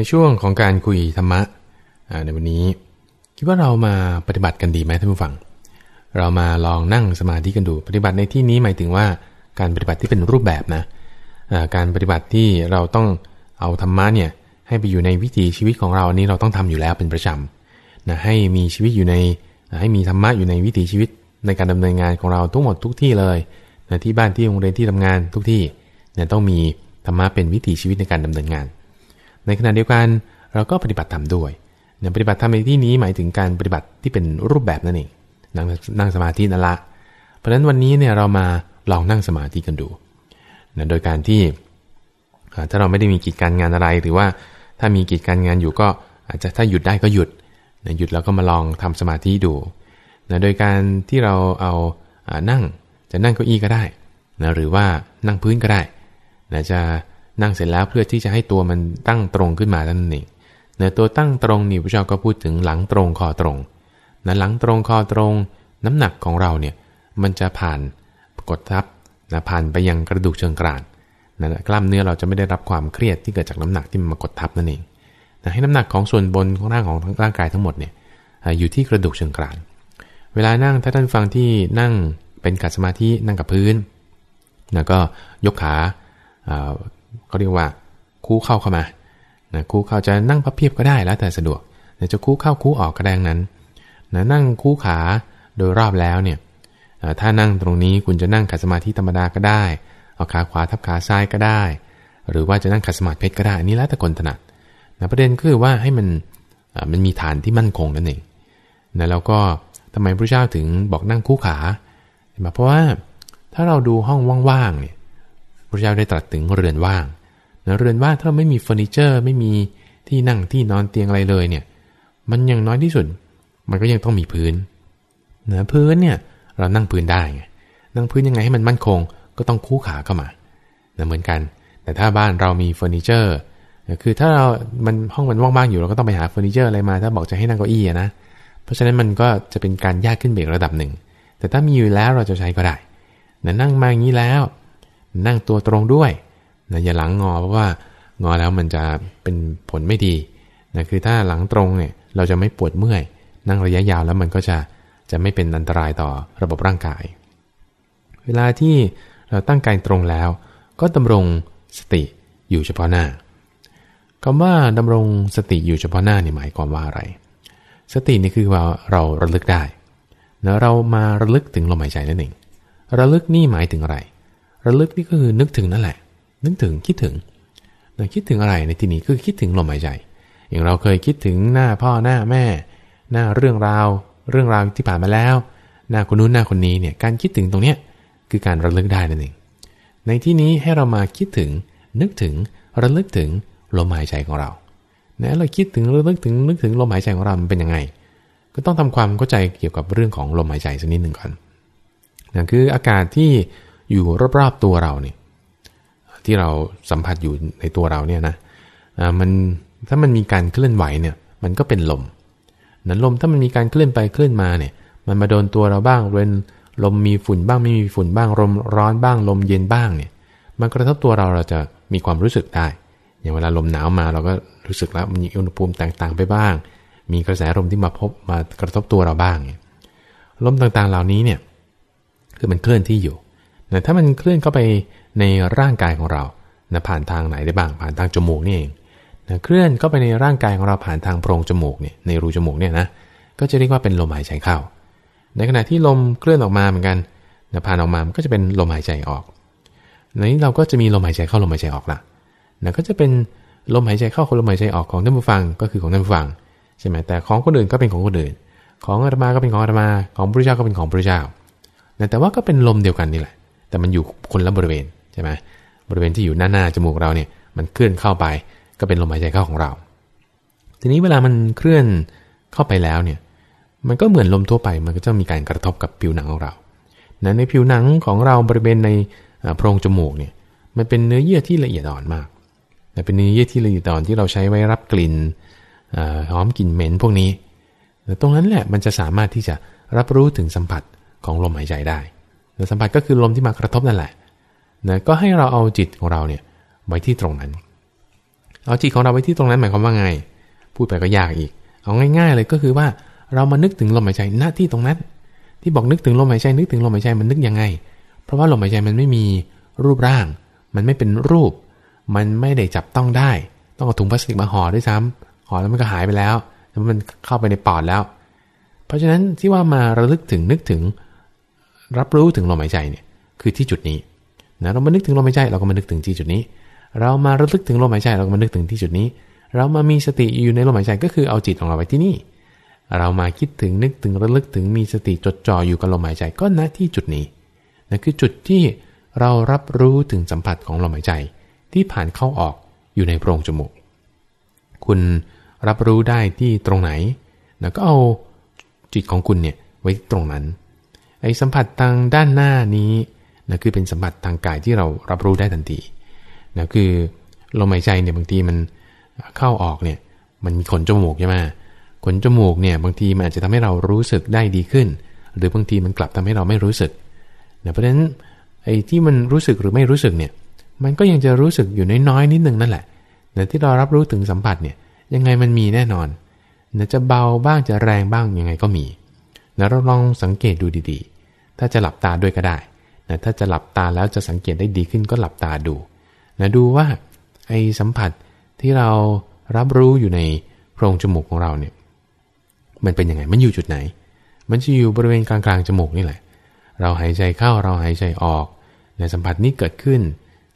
ในช่วงของการคุยธรรมะในวันนี้ คิดว่าเรามาปฏิบัติกันดีไหมท่านผู้ฟัง เรามาลองนั่งสมาธิกันดู ปฏิบัติในที่นี้หมายถึงว่าการปฏิบัติที่เป็นรูปแบบนะการปฏิบัติที่เราต้องเอาธรรมะเนี่ยให้ไปอยู่ในวิถีชีวิตของเราอันนี้เราต้องทำอยู่แล้วเป็นประจำนะให้มีชีวิตอยู่ในให้มีธรรมะอยู่ในวิถีชีวิตในการดำเนินงานของเราทุกหมดทุกที่เลยนะที่บ้านที่โรงเรียนที่ทำงานทุกที่เนี่ยต้องมีธรรมะเป็นวิถีชีวิตในการดำเนินงาน ในขณะเดียวกันเราก็ปฏิบัติธรรมด้วยเนี่ยปฏิบัติธรรมในที่นี้หมายถึงการปฏิบัติที่เป็นรูปแบบนั่นเองนั่งนั่งสมาธินั่นละเพราะฉะนั้นวันนี้เนี่ยเรามาลองนั่งสมาธิกันดูนะโดยการที่ถ้าเราไม่ได้มีกิจการงานอะไร หรือว่าถ้ามีกิจการงานอยู่ก็อาจจะถ้าหยุดได้ก็หยุดนะหยุดแล้วก็มาลองทำสมาธิดูนะโดยการที่เราเอาานั่งจะนั่งเก้าอี้ก็ได้นะหรือว่านั่งพื้นก็ได้นะจะ นั่งเสร็จแล้วเพื่อที่จะให้ตัวมันตั้งตรงขึ้นมานั่นเองเนะตัวตั้งตรงนี่พระเจ้าก็พูดถึงหลังตรงคอตรงนะหลังตรงคอตรง น้ำหนักของเราเนี่ยมันจะผ่านกดทับนะผ่านไปยังกระดูกเชิงกรานนะกล้ามเนื้อเราจะไม่ได้รับความเครียดที่เกิดจากน้ำหนักที่มันมากดทับนั่นเองนะให้น้ำหนักของส่วนบนของร่างของร่างกายทั้งหมดเนี่ยอยู่ที่กระดูกเชิงกราน เวลานั่งถ้าท่านฟังที่นั่งเป็นกัดสมาธินั่งกับพื้นนะก็ยกขา เขาเรียกว่าคู่เข้าเข้ามานะคู่เข้าจะนั่งพับเพียบก็ได้แล้วแต่สะดวกจะคู่เข้าคู่ออกก็ได้นั้นนะนั่งคู่ขาโดยรอบแล้วเนี่ยถ้านั่งตรงนี้คุณจะนั่งขัดสมาธิธรรมดาก็ได้ เอาขาขวาทับขาซ้ายก็ได้ หรือว่าจะนั่งขัดสมาธิเพชรก็ได้อันนี้แล้วแต่คนถนัดนะประเด็นคือว่าให้มันมันมีฐานที่มั่นคงนั่นเองนะแล้วก็ทำไมพระเจ้าถึงบอกนั่งคู่ขา เพราะว่าถ้าเราดูห้องว่างๆเนี่ย พระเจ้าได้ตรัสถึงเรือนว่างนะเรือนว่างถ้าเราไม่มีเฟอร์นิเจอร์ ไม่มีที่นั่งที่นอนเตียงอะไรเลยเนี่ย มันยังน้อยที่สุด มันก็ยังต้องมีพื้นนะพื้นเนี่ยเรานั่งพื้นได้ไงนั่งพื้นยังไงให้มันมั่นคง ก็ต้องคู่ขาเข้ามานะเหมือนกัน แต่ถ้าบ้านเรามีเฟอร์นิเจอร์ คือถ้าเรา มันห้องมันว่างๆอยู่เราก็ต้องไปหาเฟอร์นิเจอร์อะไรมา ถ้าบอกจะให้นั่งเก้าอี้นะ เพราะฉะนั้นมันก็จะเป็นการยากขึ้นไปอีกระดับหนึ่ง แต่ถ้ามีอยู่แล้วเราจะใช้ก็ได้นะนั่งมาอย่างนี้แล้ว นั่งตัวตรงด้วยนะอย่าหลังงอเพราะว่างอแล้วมันจะเป็นผลไม่ดีนะคือถ้าหลังตรงเนี่ยเราจะไม่ปวดเมื่อย นั่งระยะยาวแล้วมันก็จะจะไม่เป็นอันตรายต่อระบบร่างกาย เวลาที่เราตั้งกายตรงแล้ว ก็ดำรงสติอยู่เฉพาะหน้าคำว่าดำรงสติอยู่เฉพาะหน้าเนี่ยหมายความว่าอะไร สตินี่คือว่าเราระลึกได้นะเรามาระลึกถึงลมหายใจนั่นเองระลึกนี่หมายถึงอะไร ระลึกนี่ก็คือนึกถึงนั่นแหละ นึกถึงคิดถึงนะคิดถึงอะไรในที่นี้คือคิดถึงลมหายใจ อย่างเราเคยคิดถึงหน้าพ่อหน้าแม่ หน้าเรื่องราว เรื่องราวที่ผ่านมาแล้ว หน้าคนนู้นหน้าคนนี้เนี่ยการคิดถึงตรงเนี้ยคือการระลึกได้นั่นเองในที่นี้ให้เรามาคิดถึงนึกถึงระลึกถึงลมหายใจของเรานะเราคิดถึงระลึกถึงนึกถึงลมหายใจของเรามันเป็นยังไง ก็ต้องทำความเข้าใจเกี่ยวกับเรื่องของลมหายใจสักนิดหนึ่งก่อนนั่นคืออากาศที่ อยู่รอบๆตัวเราเนี่ยที่เราสัมผัสอยู่ในตัวเราเนี่ยนะมันถ้ามันมีการเคลื่อนไหวเนี่ย มันก็เป็นลมนั้นลมถ้ามันมีการเคลื่อนไปเคลื่อนมาเนี่ย มันมาโดนตัวเราบ้างเป็นลมมีฝุ่นบ้างไม่มีฝุ่นบ้างลมร้อนบ้างลมเย็นบ้างเนี่ย มันกระทบตัวเราเราจะมีความรู้สึกได้ อย่างเวลาลมหนาวมาเราก็รู้สึกแล้วมีอุณหภูมิต่างๆ ไปบ้าง มีกระแสลมที่มาพบมากระทบตัวเราบ้างลมต่างๆเหล่านี้เนี่ย คือมันเคลื่อนที่อยู่ นะถ้ามันเคลื่อนเข้าไปในร่างกายของเรานะผ่านทางไหนได้บ้างผ่านทางจมูกนี่เองนะเคลื่อนเข้าไปในร่างกายของเราผ่านทางโพรงจมูกเนี่ยในรูจมูกเนี่ยนะก็จะเรียกว่าเป็นลมหายใจเข้า ในขณะที่ลมเคลื่อนออกมาเหมือนกันนะผ่านออกมามันก็จะเป็นลมหายใจออกในนี้เราก็จะมีลมหายใจเข้าลมหายใจออกละนะก็จะเป็นลมหายใจเข้าของลมหายใจออกของท่านผู้ฟังก็คือของท่านผู้ฟังใช่ไหมแต่ของคนอื่นก็เป็นของคนอื่น ของอาตมาก็เป็นของอาตมาของพระเจ้าก็เป็นของพระเจ้าแต่ว่าก็เป็นลมเดียวกันนี่แหละ แต่มันอยู่คนละบริเวณใช่ไหมบริเวณที่อยู่หน้าหน้าจมูกเราเนี่ยมันเคลื่อนเข้าไปก็เป็นลมหายใจเข้าของเรา ทีนี้เวลามันเคลื่อนเข้าไปแล้วเนี่ยมันก็เหมือนลมทั่วไปมันก็จะมีการกระทบกับผิวหนังของเรานะในผิวหนังของเราบริเวณในโพรงจมูกเนี่ยมันเป็นเนื้อเยื่อที่ละเอียดอ่อนมากแต่เป็นเนื้อเยื่อที่ละเอียดอ่อนที่เราใช้ไว้รับกลิ่นหอมกลิ่นเหม็นพวกนี้ ตรงนั้นแหละมันจะสามารถที่จะรับรู้ถึงสัมผัสของลมหายใจได้ สัมผัสก็คือลมที่มากระทบนั่นแหละนะก็ให้เราเอาจิตของเราเนี่ยไว้ที่ตรงนั้น เอาจิตของเราไว้ที่ตรงนั้นหมายความว่าไง พูดไปก็ยากอีก เอาง่ายๆเลยก็คือว่าเรามานึกถึงลมหายใจหน้าที่ตรงนั้น ที่บอกนึกถึงลมหายใจนึกถึงลมหายใจมันนึกยังไง เพราะว่าลมหายใจมันไม่มีรูปร่าง มันไม่เป็นรูป มันไม่ได้จับต้องได้ ต้องเอาถุงพลาสติกมาห่อด้วยซ้ำห่อแล้วมันก็หายไปแล้วแล้วมันเข้าไปในปอดแล้ว เพราะฉะนั้นที่ว่ามาระลึกถึงนึกถึง รับรู้ถึงลมหายใจเนี่ยคือที่จุดนี้นะเรามานึกถึงลมหายใจเราก็มานึกถึงที่จุดนี้ เรามาระลึกถึงลมหายใจเราก็มานึกถึงที่จุดนี้ เรามามีสติอยู่ในลมหายใจก็คือเอาจิตของเราไว้ที่นี่ เรามาคิดถึงนึกถึงระลึกถึงมีสติจดจ่ออยู่กับลมหายใจก็ณที่จุดนี้นะคือจุดที่เรารับรู้ถึงสัมผัสของลมหายใจ ที่ผ่านเข้าออกอยู่ในโพรงจมูก คุณรับรู้ได้ที่ตรงไหนนะก็เอาจิตของคุณเนี่ยไว้ตรงนั้น ไอ้สัมผัสทางด้านหน้านี้นะคือเป็นสัมผัสทางกายที่เรารับรู้ได้ทันทีนะคือลมหายใจเนี่ยบางทีมันเข้าออกเนี่ยมันมีขนจมูกใช่ไหมขนจมูกเนี่ยบางทีมันอาจจะทำให้เรารู้สึกได้ดีขึ้น หรือบางทีมันกลับทำให้เราไม่รู้สึกนะเพราะฉะนั้นไอ้ที่มันรู้สึกหรือไม่รู้สึกเนี่ยมันก็ยังจะรู้สึกอยู่น้อยๆนิดนึงนั่นแหละแต่ที่เรารับรู้ถึงสัมผัสเนี่ยยังไงมันมีแน่นอนนะจะเบาบ้างจะแรงบ้างยังไงก็มีนะเราลองสังเกตดูดีๆ ถ้าจะหลับตาด้วยก็ได้นะถ้าจะหลับตาแล้วจะสังเกตได้ดีขึ้นก็หลับตาดูนะดูว่าไอ้สัมผัสที่เรารับรู้อยู่ในโพรงจมูกของเราเนี่ยมันเป็นยังไง มันอยู่จุดไหน มันจะอยู่บริเวณกลางๆจมูกนี่แหละ เราหายใจเข้าเราหายใจออกในสัมผัสนี้เกิดขึ้น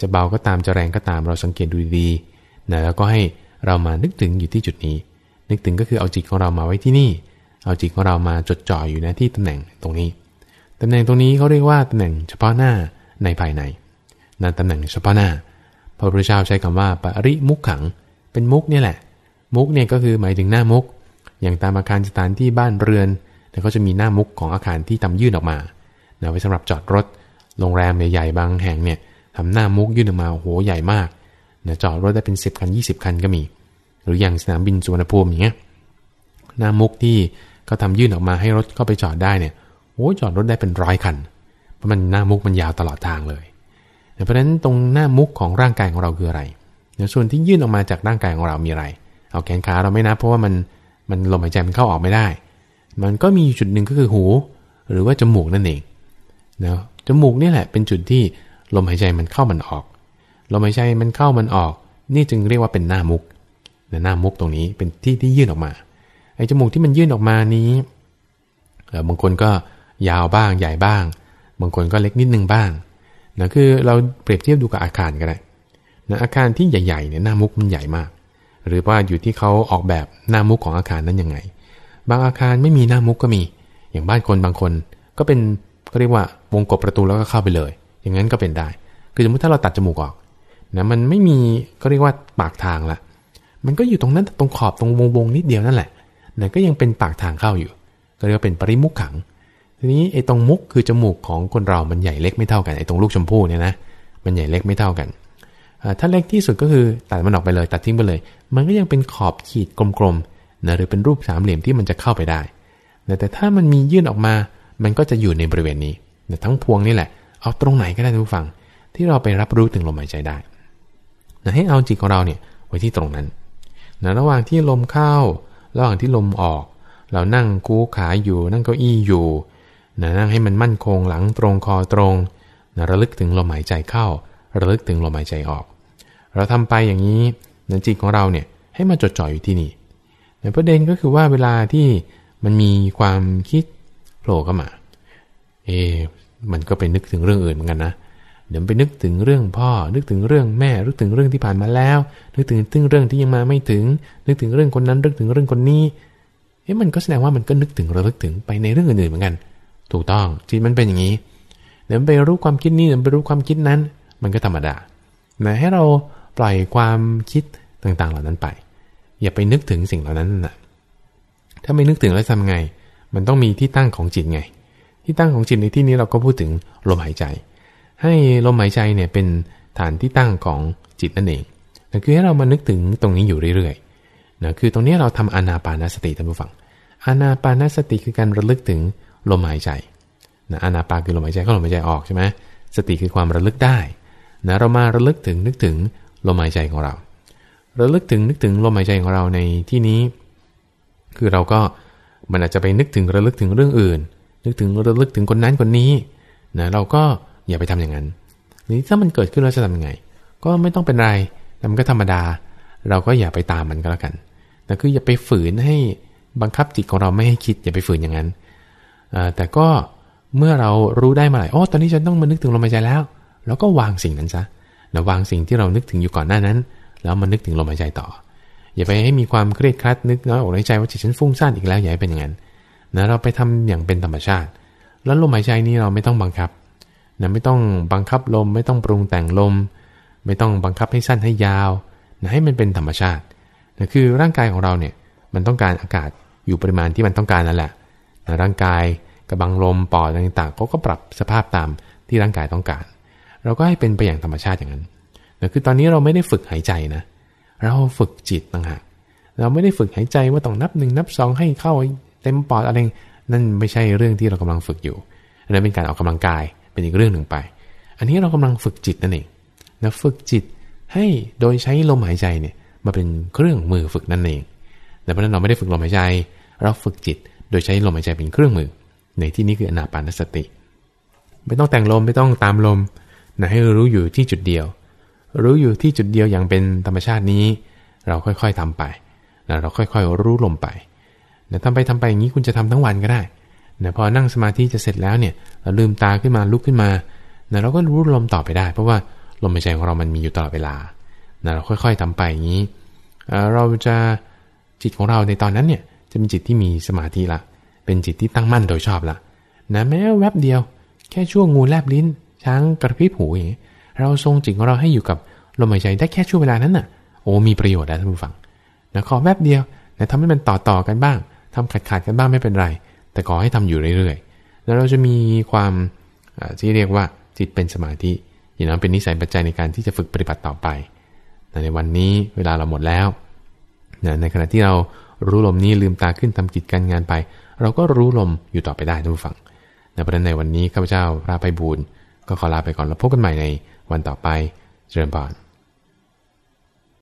จะเบาก็ตามจะแรงก็ตามเราสังเกตดูดีๆนะแล้วก็ให้เรามานึกถึงอยู่ที่จุดนี้ นึกถึงก็คือเอาจิตของเรามาไว้ที่นี่ เอาจิตของเรามาจดจ่ออยู่ในที่ตำแหน่งตรงนี้ ตำแหน่งตรงนี้เขาเรียกว่าตำแหน่งเฉพาะหน้าในภายในนั่นตำแหน่งเฉพาะหน้าพระพุทธเจ้าใช้คำว่าปริมุขขัง เป็นมุกนี่ยแหละ มุกเนี่ยก็คือหมายถึงหน้ามุก อย่างตามอาคารสถานที่บ้านเรือนแต่ก็จะมีหน้ามุกของอาคารที่ทำยื่นออกมานะไว้สำหรับจอดรถโรงแรมใหญ่ๆบางแห่งเนี่ยทำหน้ามุกยื่นออกมาโหใหญ่มากนะจอดรถได้เป็น 10 คัน 20 คันก็มี หรืออย่างสนามบินสุวรรณภูมิอย่างเงี้ยหน้ามุกที่เขาทายื่นออกมาให้รถเข้าไปจอดได้เนี่ย โอ้จอดรถได้เป็นร้อยคัน เพราะมันหน้ามุกมันยาวตลอดทางเลย เพราะฉะนั้นตรงหน้ามุกของร่างกายของเราคืออะไรส่วนที่ยื่นออกมาจากร่างกายของเรามีอะไร เอาแขนขาเราไม่นับเพราะว่ามันมันลมหายใจมันเข้าออกไม่ได้ มันก็มีจุดหนึ่งก็คือหู หรือว่าจมูกนั่นเองนะจมูกนี่แหละเป็นจุดที่ลมหายใจมันเข้ามันออก ลมหายใจมันเข้ามันออก นี่จึงเรียกว่าเป็นหน้ามุกหน้ามุกตรงนี้เป็นที่ที่ยื่นออกมาไอ้จมูกที่มันยื่นออกมานี้บางคนก็ ยาวบ้างใหญ่บ้าง บางคนก็เล็กนิดนึงบ้างนะคือเราเปรียบเทียบดูกับอาคารก็ได้นะอาคารที่ใหญ่ๆเนี่ยหน้ามุกมันใหญ่มาก หรือว่าอยู่ที่เขาออกแบบหน้ามุกของอาคารนั้นยังไง บางอาคารไม่มีหน้ามุกก็มี อย่างบ้านคนบางคนก็เป็นก็เรียกว่าวงกบประตูแล้วก็เข้าไปเลย อย่างนั้นก็เป็นได้ คือสมมติถ้าเราตัดจมูกออกนะมันไม่มีก็เรียกว่าปากทางละมันก็อยู่ตรงนั้นตรงขอบตรงวงวงนิดเดียวนั่นแหละนะก็ยังเป็นปากทางเข้าอยู่ ก็เรียกว่าเป็นปริมุขขัง ทีนี้ไอ้ตรงมุกคือจมูกของคนเรามันใหญ่เล็กไม่เท่ากันไอ้ตรงลูกชมพู่เนี่ยนะมันใหญ่เล็กไม่เท่ากันถ้าเล็กที่สุดก็คือตัดมันออกไปเลยตัดทิ้งไปเลย มันก็ยังเป็นขอบขีดกลมๆนะหรือเป็นรูปสามเหลี่ยมที่มันจะเข้าไปได้ แต่ถ้ามันมียื่นออกมา มันก็จะอยู่ในบริเวณนี้ทั้งพวงนี่แหละ เอาตรงไหนก็ได้ทุกฝั่งที่เราไปรับรู้ถึงลมหายใจได้นะให้เอาจิตของเราเนี่ยไว้ที่ตรงนั้นนะระหว่างที่ลมเข้า ระหว่างที่ลมออก เรานั่งกู้ขาอยู่นั่งเก้าอี้อยู่ นะนั่งให้มันมั่นคงหลังตรงคอตรงนะระลึกถึงลมหายใจเข้า ระลึกถึงลมหายใจออก เราทำไปอย่างนี้นะจิตของเราเนี่ยให้มาจดจ่ออยู่ที่นี่แต่ประเด็นก็คือว่าเวลาที่มันมีความคิดโผล่เข้ามา เอ มันก็ไปนึกถึงเรื่องอื่นเหมือนกันนะ เดี๋ยวไปนึกถึงเรื่องพ่อ นึกถึงเรื่องแม่ นึกถึงเรื่องที่ผ่านมาแล้ว นึกถึงถึงเรื่องที่ยังมาไม่ถึง นึกถึงเรื่องคนนั้น นึกถึงเรื่องคนนี้ เอ๊ะมันก็แสดงว่ามันก็นึกถึงระลึกถึงไปในเรื่องอื่นๆเหมือนกัน ถูกต้องจิตมันเป็นอย่างนี้เดี๋ยวไปรู้ความคิดนี้เดี๋ยวไปรู้ความคิดนั้น มันก็ธรรมดาแต่ให้เราปล่อยความคิดต่างๆเหล่านั้นไป อย่าไปนึกถึงสิ่งเหล่านั้นนะถ้าไม่นึกถึงแล้วทำไง มันต้องมีที่ตั้งของจิตไง ที่ตั้งของจิตในที่นี้เราก็พูดถึงลมหายใจ ให้ลมหายใจเนี่ยเป็นฐานที่ตั้งของจิตนั่นเองนั่นคือให้เรามานึกถึงตรงนี้อยู่เรื่อยๆนะคือตรงนี้เราทำอานาปานสติท่านผู้ฟังอานาปานสติคือการระลึกถึง ลมหายใจนะอานาปาคือลมหายใจเข้าลมหายใจออกใช่ไหมสติคือความระลึกได้นะเรามาระลึกถึงนึกถึงลมหายใจของเรา ระลึกถึงนึกถึงลมหายใจของเราในที่นี้ คือเราก็มันอาจจะไปนึกถึงระลึกถึงเรื่องอื่น นึกถึงระลึกถึงคนนั้นคนนี้นะเราก็อย่าไปทำอย่างนั้นนี้ถ้ามันเกิดขึ้นแล้วจะทำยังไง ก็ไม่ต้องเป็นไรมันก็ธรรมดา เราก็อย่าไปตามมันก็แล้วกันแต่คืออย่าไปฝืนให้บังคับจิตของเราไม่ให้คิด อย่าไปฝืนอย่างนั้น แต่ก็เมื่อเรารู้ได้มาไหร่โอ้ตอนนี้ฉันต้องมานึกถึงลมหายใจแล้วเราก็วางสิ่งนั้นซะนะวางสิ่งที่เรานึกถึงอยู่ก่อนหน้านั้น แล้วมานึกถึงลมหายใจต่อ อย่าไปให้มีความเครียดครัดนึกน้อยอกในใจว่าจิตฉันฟุ้งซ่านอีกแล้วอย่าให้เป็นอย่างนั้นนะเราไปทำอย่างเป็นธรรมชาติ แล้วลมหายใจนี้เราไม่ต้องบังคับนะไม่ต้องบังคับลม ไม่ต้องปรุงแต่งลม ไม่ต้องบังคับให้สั้นให้ยาวนะให้มันเป็นธรรมชาตินะคือร่างกายของเราเนี่ยมันต้องการอากาศอยู่ปริมาณที่มันต้องการนั่นแหละ ร่างกายกระบังลมปอดต่างๆเขาก็ปรับสภาพตามที่ร่างกายต้องการ เราก็ให้เป็นไปอย่างธรรมชาติอย่างนั้นแต่คือตอนนี้เราไม่ได้ฝึกหายใจนะ เราฝึกจิตต่างหากเราไม่ได้ฝึกหายใจว่าต้องนับหนึ่งนับสองให้เข้าเต็มปอดอะไรนั่นไม่ใช่เรื่องที่เรากำลังฝึกอยู่อันนั้นเป็นการออกกำลังกายเป็นอีกเรื่องหนึ่งไป อันนี้เรากำลังฝึกจิตนั่นเองนะฝึกจิตให้โดยใช้ลมหายใจเนี่ยมาเป็นเครื่องมือฝึกนั่นเองแต่เพราะนั้นเราไม่ได้ฝึกลมหายใจ เราฝึกจิต โดยใช้ลมหายใจเป็นเครื่องมือ ในที่นี้คืออนาปานสติ ไม่ต้องแต่งลมไม่ต้องตามลมนะให้รู้อยู่ที่จุดเดียว รู้อยู่ที่จุดเดียวอย่างเป็นธรรมชาตินี้ เราค่อยๆทำไปนะเราค่อยๆรู้ลมไปนะทำไปทำไปอย่างนี้คุณจะทำทั้งวันก็ได้นะพอนั่งสมาธิจะเสร็จแล้วเนี่ยเราลืมตาขึ้นมาลุกขึ้นมานะเราก็รู้ลมต่อไปได้ เพราะว่าลมหายใจของเรามันมีอยู่ตลอดเวลานะเราค่อยๆทำไปอย่างนี้ เราจะจิตของเราในตอนนั้นเนี่ย จะเป็นจิตที่มีสมาธิละเป็นจิตที่ตั้งมั่นโดยชอบละนะแม้แวบเดียว แค่ช่วงงูแลบลิ้น ช้างกระพริบหูอย่างนี้เราทรงจิตของเราให้อยู่กับลมหายใจได้แค่ช่วงเวลานั้นน่ะ โอ้มีประโยชน์นะท่านผู้ฟังนะขอแวบเดียวนะทำให้มันต่อต่อกันบ้างทำขาดขาดกันบ้างไม่เป็นไร แต่ขอให้ทำอยู่เรื่อยๆแล้วเราจะมีความที่เรียกว่าจิตเป็นสมาธิอย่างนั้นเป็นนิสัยปัจจัยในการที่จะฝึกปฏิบัติต่อไป ในวันนี้เวลาเราหมดแล้ว ในขณะที่เรา รู้ลมนี้ลืมตาขึ้นทำกิจการงานไป เราก็รู้ลมอยู่ต่อไปได้ทุกฝั่งในประเด็นในวันนี้ข้าพเจ้าพระไพบูลก็ขอลาไปก่อนแล้วพบกันใหม่ในวันต่อไปเจริญพร